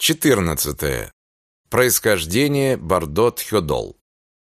14. Происхождение Бардот-Хёдол.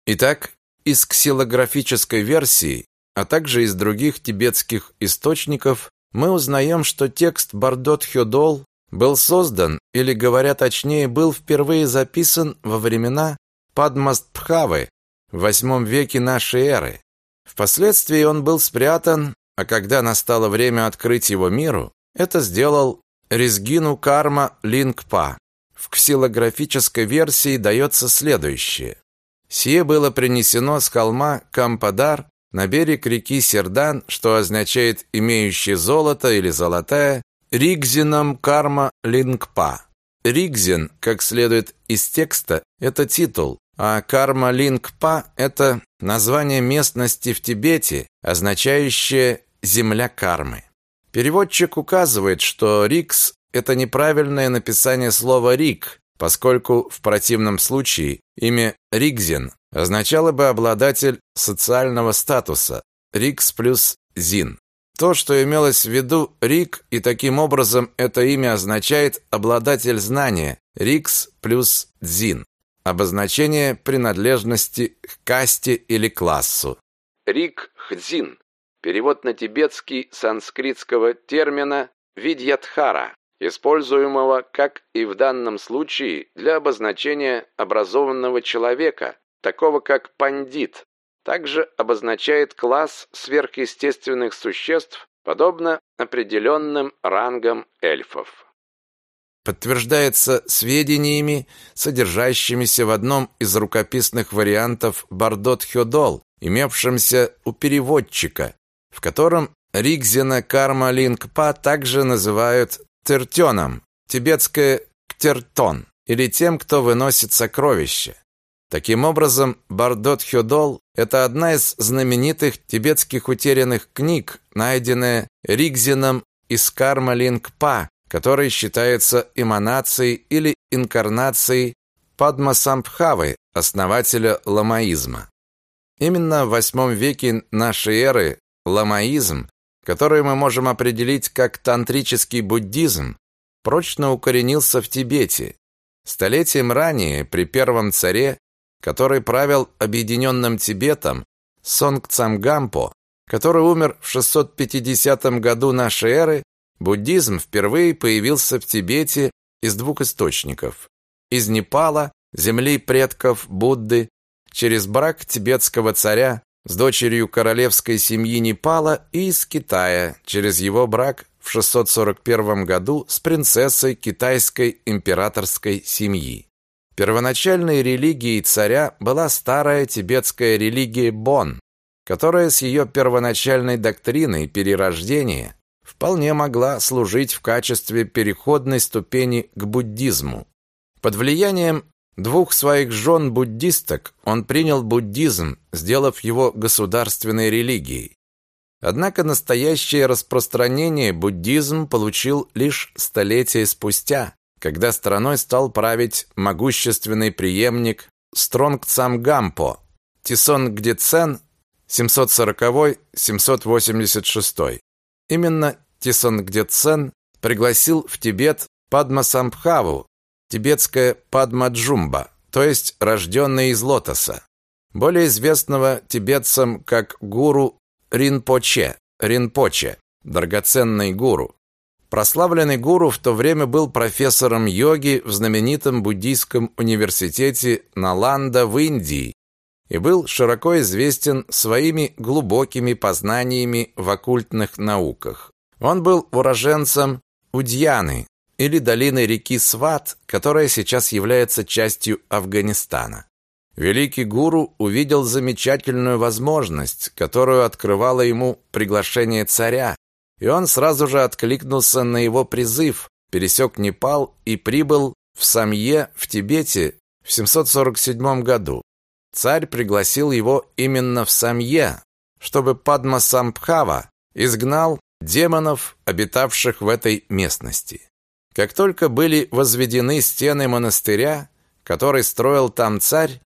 Итак, из ксилографической версии, а также из других тибетских источников, мы узнаем, что текст Бардот-Хёдол был создан, или, говоря точнее, был впервые записан во времена Падмастпхавы в VIII веке нашей эры. Впоследствии он был спрятан, а когда настало время открыть его миру, это сделал Резгину Карма Лингпа. В ксилографической версии дается следующее. Сие было принесено с холма Кампадар на берег реки Сердан, что означает «имеющий золото» или «золотая», Ригзином Карма Лингпа. Ригзин, как следует из текста, это титул, а Карма Лингпа – это название местности в Тибете, означающее «земля кармы». Переводчик указывает, что Рикс – это неправильное написание слова «рик», поскольку в противном случае имя Ригзин означало бы обладатель социального статуса Рикс плюс Зин. То, что имелось в виду Рик, и таким образом это имя означает обладатель знания Рикс плюс Дзин. Обозначение принадлежности к касте или классу. Рик Хзин Перевод на тибетский санскритского термина «видьятхара», используемого, как и в данном случае, для обозначения образованного человека, такого как пандит. Также обозначает класс сверхъестественных существ, подобно определенным рангам эльфов. Подтверждается сведениями, содержащимися в одном из рукописных вариантов Бардот-Хёдол, имевшимся у переводчика, в котором Ригзина Карма Лингпа также называют тертёном, тибетское ктертон, или тем, кто выносит сокровища. Таким образом, Бардот Хёдол – это одна из знаменитых тибетских утерянных книг, найденная Ригзином из Карма Лингпа, который считается эманацией или инкарнацией Падмасамбхавы, основателя ламаизма. Именно в VIII веке нашей эры Ламаизм, который мы можем определить как тантрический буддизм, прочно укоренился в Тибете. Столетием ранее, при первом царе, который правил объединенным Тибетом, Сонгцамгампо, который умер в 650 году нашей эры, буддизм впервые появился в Тибете из двух источников. Из Непала, земли предков Будды, через брак тибетского царя с дочерью королевской семьи Непала и из Китая через его брак в 641 году с принцессой китайской императорской семьи. Первоначальной религией царя была старая тибетская религия Бон, которая с ее первоначальной доктриной перерождения вполне могла служить в качестве переходной ступени к буддизму. Под влиянием Двух своих жен буддисток он принял буддизм, сделав его государственной религией. Однако настоящее распространение буддизм получил лишь столетия спустя, когда страной стал править могущественный преемник Стронгцамгампо, Тисонгдецен 740-786. Именно Тисонгдецен пригласил в Тибет Падмасамбхаву, тибетская Падмаджумба, то есть рожденный из лотоса, более известного тибетцам как гуру Ринпоче, Ринпоче, драгоценный гуру. Прославленный гуру в то время был профессором йоги в знаменитом буддийском университете Наланда в Индии и был широко известен своими глубокими познаниями в оккультных науках. Он был уроженцем Удьяны, или долины реки Сват, которая сейчас является частью Афганистана. Великий гуру увидел замечательную возможность, которую открывало ему приглашение царя, и он сразу же откликнулся на его призыв, пересек Непал и прибыл в Самье в Тибете в 747 году. Царь пригласил его именно в Самье, чтобы Падма Самбхава изгнал демонов, обитавших в этой местности. Как только были возведены стены монастыря, который строил там царь,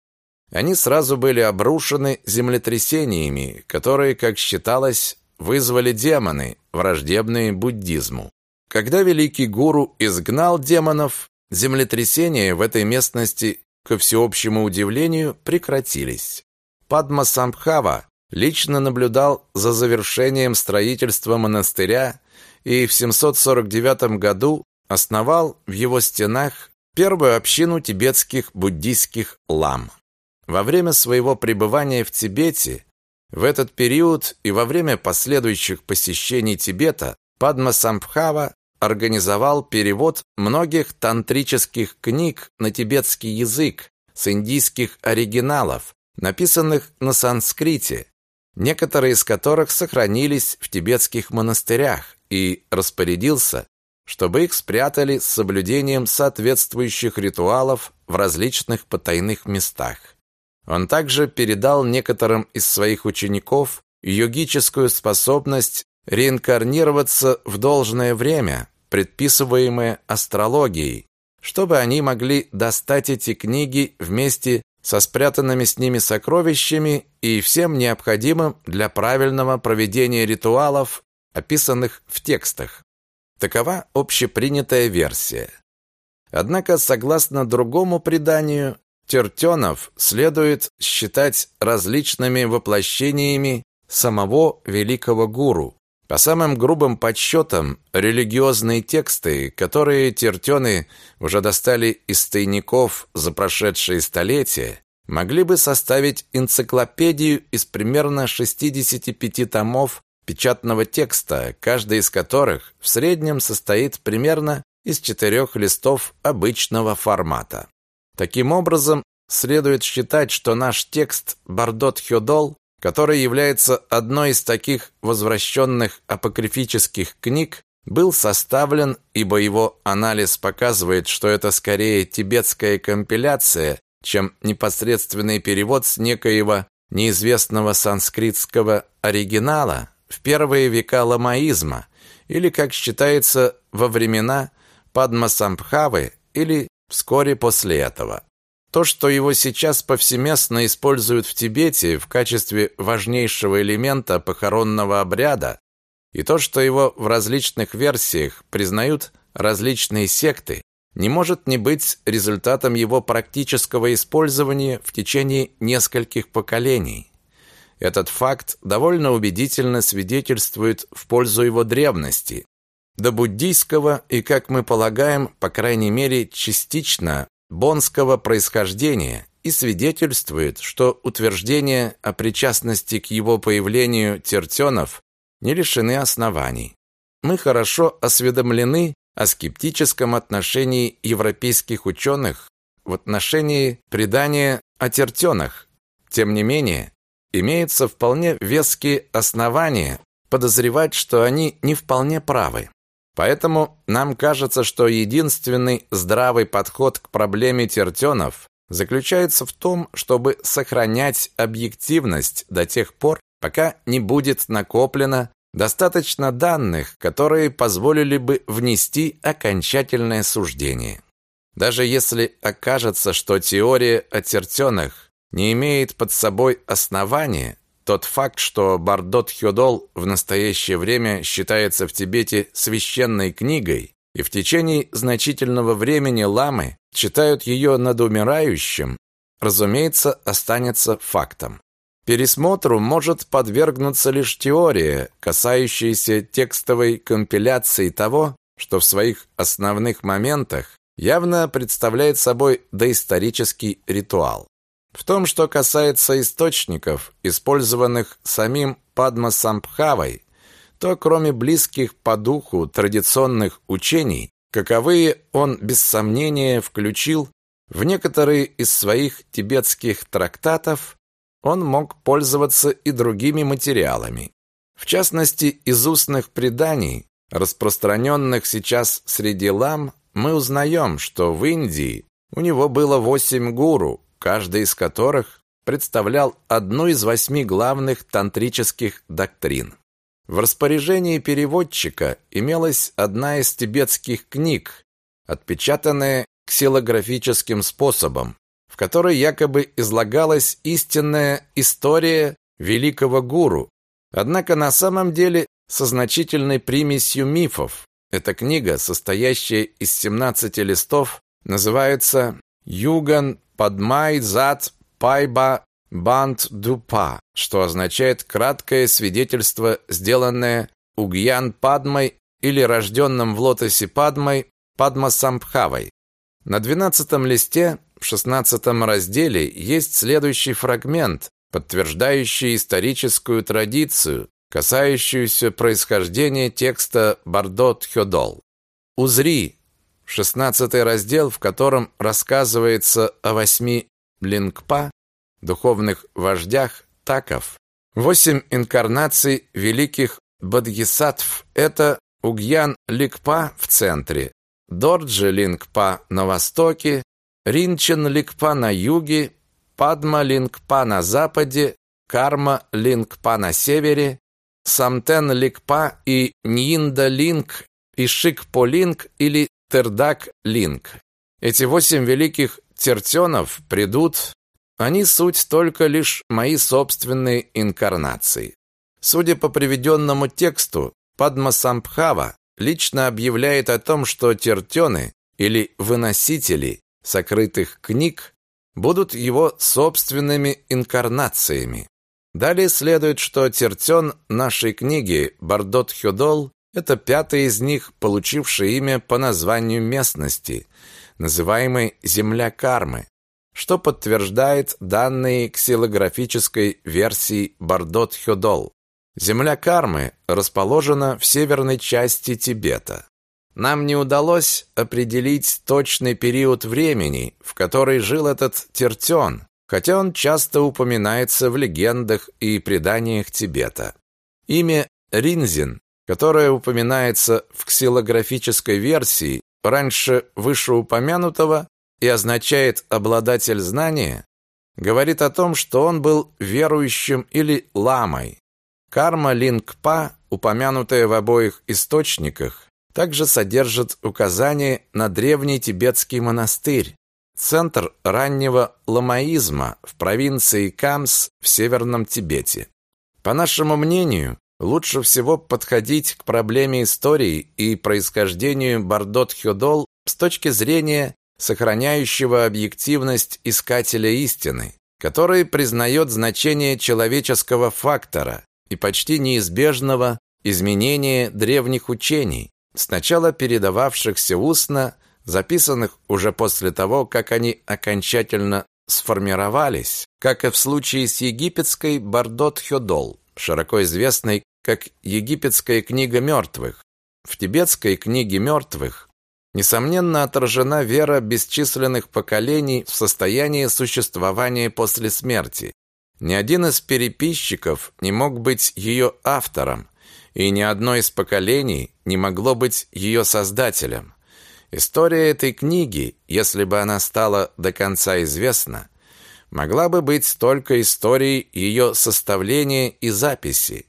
они сразу были обрушены землетрясениями, которые, как считалось, вызвали демоны, враждебные буддизму. Когда великий гуру изгнал демонов, землетрясения в этой местности, ко всеобщему удивлению, прекратились. Падма Самбхава лично наблюдал за завершением строительства монастыря и в 749 году основал в его стенах первую общину тибетских буддийских лам. Во время своего пребывания в Тибете, в этот период и во время последующих посещений Тибета, Падма Самбхава организовал перевод многих тантрических книг на тибетский язык с индийских оригиналов, написанных на санскрите, некоторые из которых сохранились в тибетских монастырях, и распорядился, чтобы их спрятали с соблюдением соответствующих ритуалов в различных потайных местах. Он также передал некоторым из своих учеников йогическую способность реинкарнироваться в должное время, предписываемое астрологией, чтобы они могли достать эти книги вместе со спрятанными с ними сокровищами и всем необходимым для правильного проведения ритуалов, описанных в текстах. Такова общепринятая версия. Однако, согласно другому преданию, Тертенов следует считать различными воплощениями самого великого гуру. По самым грубым подсчетам, религиозные тексты, которые тертены уже достали из тайников за прошедшие столетия, могли бы составить энциклопедию из примерно 65 томов печатного текста, каждый из которых в среднем состоит примерно из четырех листов обычного формата. Таким образом, следует считать, что наш текст Бардот Хёдол, который является одной из таких возвращенных апокрифических книг, был составлен, ибо его анализ показывает, что это скорее тибетская компиляция, чем непосредственный перевод с некоего неизвестного санскритского оригинала, в первые века ламаизма, или, как считается, во времена Падмасамбхавы или вскоре после этого. То, что его сейчас повсеместно используют в Тибете в качестве важнейшего элемента похоронного обряда, и то, что его в различных версиях признают различные секты, не может не быть результатом его практического использования в течение нескольких поколений. Этот факт довольно убедительно свидетельствует в пользу его древности, до буддийского и, как мы полагаем, по крайней мере, частично бонского происхождения и свидетельствует, что утверждения о причастности к его появлению тертенов не лишены оснований. Мы хорошо осведомлены о скептическом отношении европейских ученых в отношении предания о тертенах. Тем не менее, имеются вполне веские основания подозревать, что они не вполне правы. Поэтому нам кажется, что единственный здравый подход к проблеме тертенов заключается в том, чтобы сохранять объективность до тех пор, пока не будет накоплено достаточно данных, которые позволили бы внести окончательное суждение. Даже если окажется, что теория о тертенах не имеет под собой основания, тот факт, что Бардот Хёдол в настоящее время считается в Тибете священной книгой, и в течение значительного времени ламы читают ее над умирающим, разумеется, останется фактом. Пересмотру может подвергнуться лишь теория, касающаяся текстовой компиляции того, что в своих основных моментах явно представляет собой доисторический ритуал. В том, что касается источников, использованных самим Падмасамбхавой, то кроме близких по духу традиционных учений, каковые он без сомнения включил в некоторые из своих тибетских трактатов, он мог пользоваться и другими материалами. В частности, из устных преданий, распространенных сейчас среди лам, мы узнаем, что в Индии у него было восемь гуру, каждый из которых представлял одну из восьми главных тантрических доктрин. В распоряжении переводчика имелась одна из тибетских книг, отпечатанная ксилографическим способом, в которой якобы излагалась истинная история великого гуру, однако на самом деле со значительной примесью мифов. Эта книга, состоящая из 17 листов, называется «Юган Падмай Зат Пайба Банд Дупа», что означает «краткое свидетельство, сделанное Угьян Падмой или рожденным в лотосе Падмой Падмасамбхавой». На двенадцатом листе в шестнадцатом разделе есть следующий фрагмент, подтверждающий историческую традицию, касающуюся происхождения текста Бардот Хёдол. «Узри» – шестнадцатый раздел, в котором рассказывается о восьми лингпа, духовных вождях таков. Восемь инкарнаций великих бодхисаттв – это Угьян Ликпа в центре, Дорджи Лингпа на востоке, Ринчен Лингпа на юге, Падма Лингпа на западе, Карма Лингпа на севере, Самтен Лингпа и Ньинда Линг и Шикпо Линг или Тердак Линг. Эти восемь великих тертенов придут, они суть только лишь мои собственные инкарнации. Судя по приведенному тексту, Падмасамбхава лично объявляет о том, что тертены или выносители сокрытых книг будут его собственными инкарнациями. Далее следует, что тертен нашей книги Бардот Хёдол это пятый из них, получивший имя по названию местности, называемой Земля Кармы, что подтверждает данные ксилографической версии Бардот Хёдол. Земля Кармы расположена в северной части Тибета. Нам не удалось определить точный период времени, в который жил этот Тертен, хотя он часто упоминается в легендах и преданиях Тибета. Имя Ринзин, которое упоминается в ксилографической версии раньше вышеупомянутого и означает «обладатель знания», говорит о том, что он был верующим или ламой. Карма Лингпа, упомянутая в обоих источниках, также содержит указание на древний тибетский монастырь, центр раннего ламаизма в провинции Камс в Северном Тибете. По нашему мнению, лучше всего подходить к проблеме истории и происхождению Бардот-Хёдол с точки зрения сохраняющего объективность искателя истины, который признает значение человеческого фактора и почти неизбежного изменения древних учений, сначала передававшихся устно, записанных уже после того, как они окончательно сформировались, как и в случае с египетской Бардот-Хёдол, широко известной как Египетская книга мертвых. В тибетской книге мертвых несомненно отражена вера бесчисленных поколений в состояние существования после смерти. Ни один из переписчиков не мог быть ее автором, и ни одно из поколений не могло быть ее создателем. История этой книги, если бы она стала до конца известна, могла бы быть только историей ее составления и записи.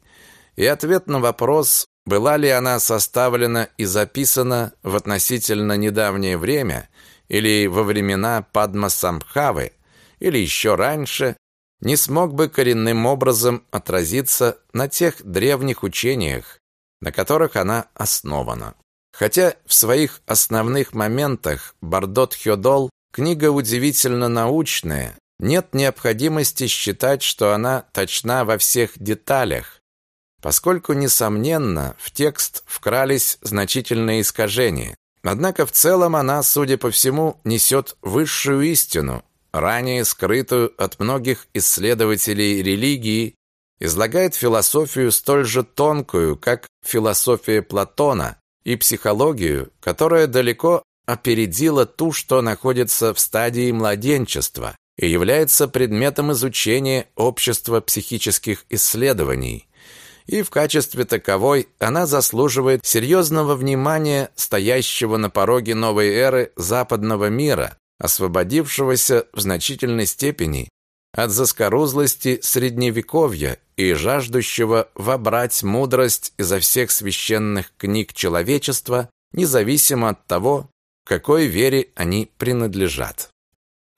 И ответ на вопрос, была ли она составлена и записана в относительно недавнее время или во времена Падма Самбхавы, или еще раньше, не смог бы коренным образом отразиться на тех древних учениях, на которых она основана. Хотя в своих основных моментах Бардот Хёдол книга удивительно научная, нет необходимости считать, что она точна во всех деталях, поскольку, несомненно, в текст вкрались значительные искажения. Однако в целом она, судя по всему, несет высшую истину, ранее скрытую от многих исследователей религии, излагает философию столь же тонкую, как философия Платона, и психологию, которая далеко опередила ту, что находится в стадии младенчества и является предметом изучения общества психических исследований. И в качестве таковой она заслуживает серьезного внимания стоящего на пороге новой эры западного мира, освободившегося в значительной степени от заскорузлости средневековья и жаждущего вобрать мудрость изо всех священных книг человечества, независимо от того, какой вере они принадлежат.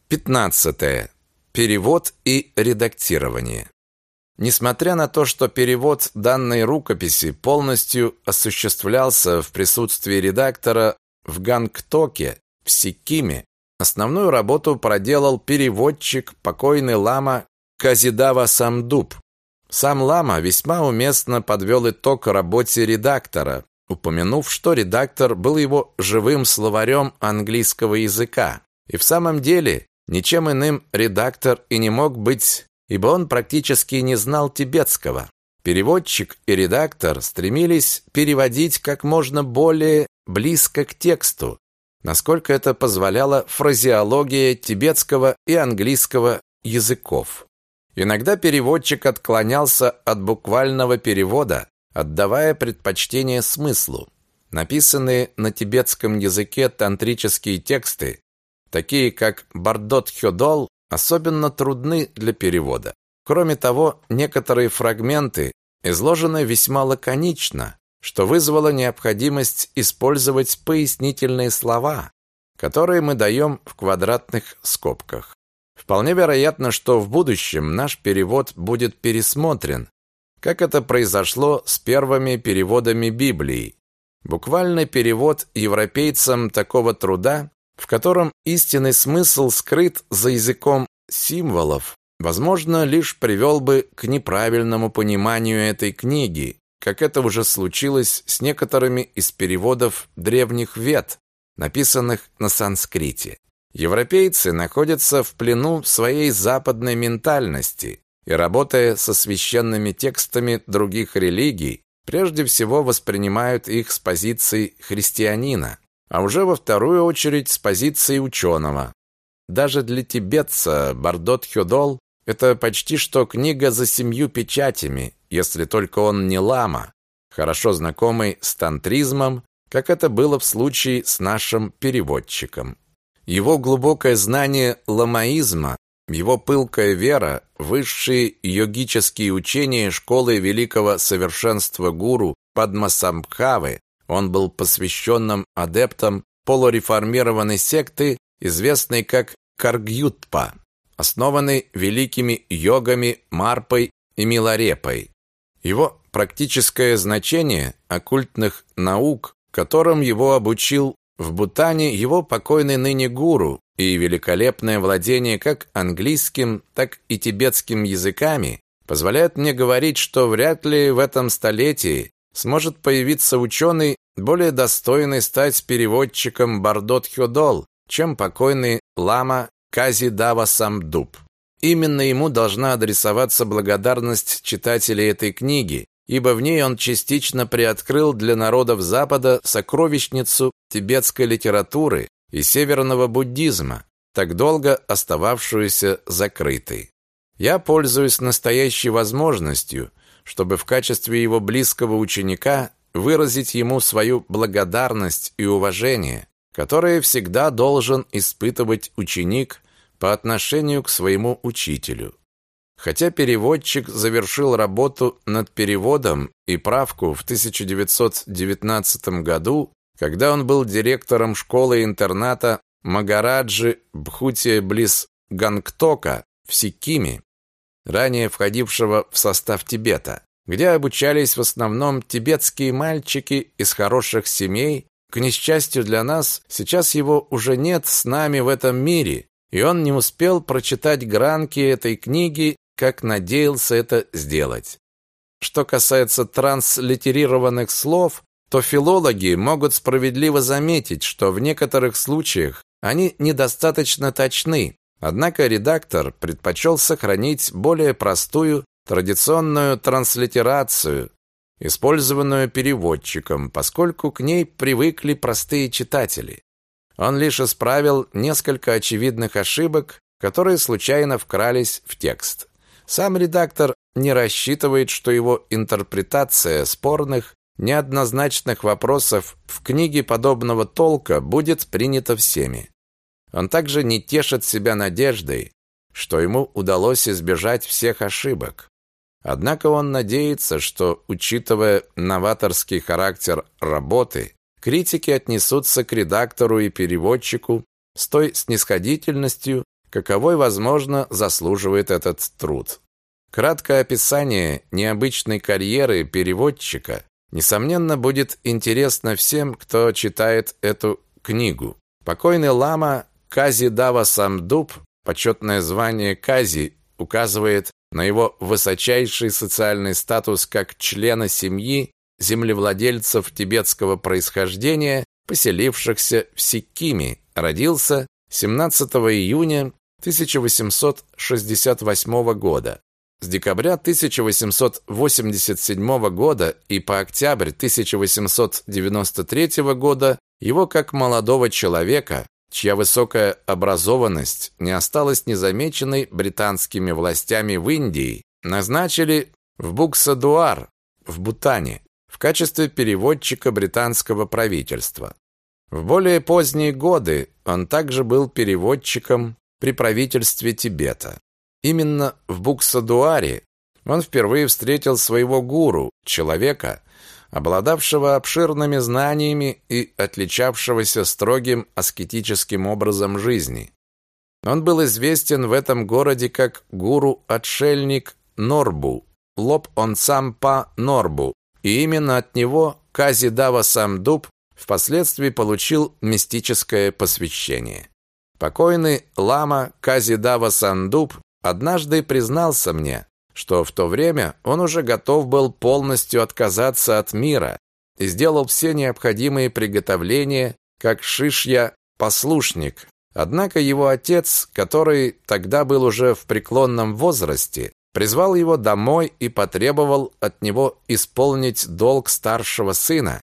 15. Перевод и редактирование. Несмотря на то, что перевод данной рукописи полностью осуществлялся в присутствии редактора в Гангтоке, в Сикиме. Основную работу проделал переводчик покойный лама Казидава Самдуб. Сам лама весьма уместно подвел итог работе редактора, упомянув, что редактор был его живым словарем английского языка. И в самом деле, ничем иным редактор и не мог быть, ибо он практически не знал тибетского. Переводчик и редактор стремились переводить как можно более близко к тексту, насколько это позволяла фразеология тибетского и английского языков. Иногда переводчик отклонялся от буквального перевода, отдавая предпочтение смыслу. Написанные на тибетском языке тантрические тексты, такие как Бардот Хёдол, особенно трудны для перевода. Кроме того, некоторые фрагменты изложены весьма лаконично, что вызвало необходимость использовать пояснительные слова, которые мы даем в квадратных скобках. Вполне вероятно, что в будущем наш перевод будет пересмотрен, как это произошло с первыми переводами Библии. Буквальный перевод европейцам такого труда, в котором истинный смысл скрыт за языком символов, возможно, лишь привел бы к неправильному пониманию этой книги, как это уже случилось с некоторыми из переводов древних вет, написанных на санскрите. Европейцы находятся в плену своей западной ментальности, и работая со священными текстами других религий, прежде всего воспринимают их с позиции христианина, а уже во вторую очередь с позиции ученого. Даже для тибетца Бардот Хёдол это почти что книга за семью печатями, если только он не лама, хорошо знакомый с тантризмом, как это было в случае с нашим переводчиком. Его глубокое знание ламаизма его пылкая вера, высшие йогические учения школы великого совершенства гуру Падмасамбхавы, он был посвященным адептом полуреформированной секты, известной как Каргютпа, основанной великими йогами Марпой и Миларепой. Его практическое значение оккультных наук, которым его обучил в Бутане его покойный ныне гуру и великолепное владение как английским, так и тибетским языками позволяют мне говорить, что вряд ли в этом столетии сможет появиться ученый, более достойный стать переводчиком Бардот Хёдол, чем покойный лама Кази Дава Самдуб. Именно ему должна адресоваться благодарность читателей этой книги, ибо в ней он частично приоткрыл для народов Запада сокровищницу тибетской литературы и северного буддизма, так долго остававшуюся закрытой. Я пользуюсь настоящей возможностью, чтобы в качестве его близкого ученика выразить ему свою благодарность и уважение, которые всегда должен испытывать ученик по отношению к своему учителю. Хотя переводчик завершил работу над переводом и правку в 1919 году, когда он был директором школы-интерната Магараджи Бхути близ Гангтока в Сикиме, ранее входившего в состав Тибета, где обучались в основном тибетские мальчики из хороших семей. К несчастью для нас, сейчас его уже нет с нами в этом мире, и он не успел прочитать гранки этой книги, как надеялся это сделать. Что касается транслитерированных слов, то филологи могут справедливо заметить, что в некоторых случаях они недостаточно точны. Однако редактор предпочел сохранить более простую традиционную транслитерацию, использованную переводчиком, поскольку к ней привыкли простые читатели. Он лишь исправил несколько очевидных ошибок, которые случайно вкрались в текст. Сам редактор не рассчитывает, что его интерпретация спорных неоднозначных вопросов в книге подобного толка будет принято всеми. Он также не тешит себя надеждой, что ему удалось избежать всех ошибок. Однако он надеется, что, учитывая новаторский характер работы, критики отнесутся к редактору и переводчику с той снисходительностью, каковой, возможно, заслуживает этот труд. Краткое описание необычной карьеры переводчика несомненно, будет интересно всем, кто читает эту книгу. Покойный лама Кази Дава Самдуб, почетное звание Кази, указывает на его высочайший социальный статус как члена семьи землевладельцев тибетского происхождения, поселившихся в Сиккиме, родился 17 июня 1868 года. С декабря 1887 года и по октябрь 1893 года его как молодого человека, чья высокая образованность не осталась незамеченной британскими властями в Индии, назначили в Буксадуар в Бутане в качестве переводчика британского правительства. В более поздние годы он также был переводчиком при правительстве Тибета. Именно в Буксадуаре он впервые встретил своего гуру, человека, обладавшего обширными знаниями и отличавшегося строгим аскетическим образом жизни. Он был известен в этом городе как гуру-отшельник Норбу, Лоб он сам по Норбу, и именно от него Казидава Самдуб впоследствии получил мистическое посвящение. Покойный лама Казидава Сандуб однажды признался мне, что в то время он уже готов был полностью отказаться от мира и сделал все необходимые приготовления, как шишья-послушник. Однако его отец, который тогда был уже в преклонном возрасте, призвал его домой и потребовал от него исполнить долг старшего сына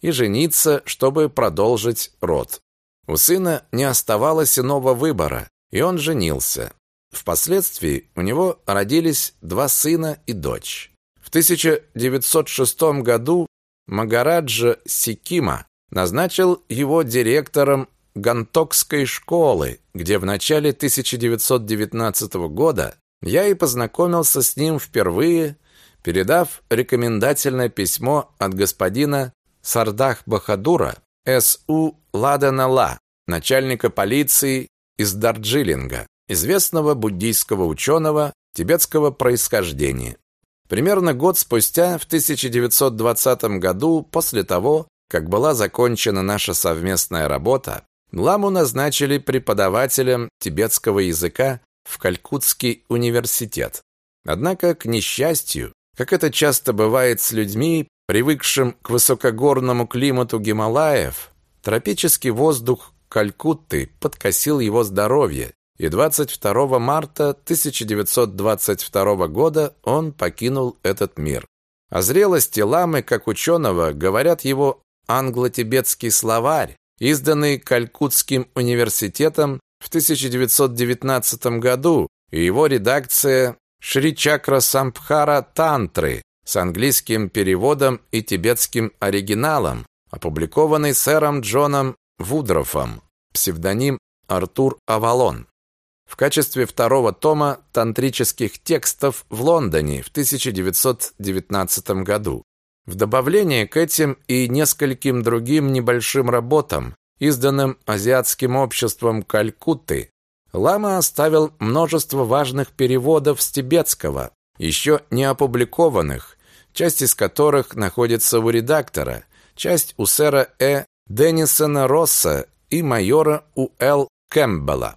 и жениться, чтобы продолжить род. У сына не оставалось иного выбора, и он женился. Впоследствии у него родились два сына и дочь. В 1906 году Магараджа Сикима назначил его директором Гантокской школы, где в начале 1919 года я и познакомился с ним впервые, передав рекомендательное письмо от господина Сардах Бахадура С.У. Ладанала, начальника полиции из Дарджилинга, известного буддийского ученого тибетского происхождения. Примерно год спустя, в 1920 году, после того, как была закончена наша совместная работа, Ламу назначили преподавателем тибетского языка в Калькутский университет. Однако, к несчастью, как это часто бывает с людьми, привыкшим к высокогорному климату Гималаев, тропический воздух Калькутты подкосил его здоровье, и 22 марта 1922 года он покинул этот мир. О зрелости ламы как ученого говорят его англо-тибетский словарь, изданный Калькутским университетом в 1919 году, и его редакция Шри Чакра Самбхара Тантры с английским переводом и тибетским оригиналом, опубликованный сэром Джоном Вудрофом, псевдоним Артур Авалон в качестве второго тома тантрических текстов в Лондоне в 1919 году. В добавление к этим и нескольким другим небольшим работам, изданным Азиатским обществом Калькутты, Лама оставил множество важных переводов с тибетского, еще не опубликованных, часть из которых находится у редактора, часть у сэра Э. Деннисона Росса и майора У. Л. Кэмпбелла.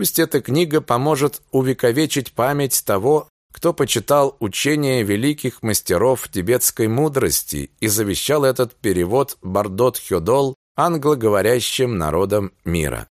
Пусть эта книга поможет увековечить память того, кто почитал учения великих мастеров тибетской мудрости и завещал этот перевод Бардот Хёдол англоговорящим народам мира.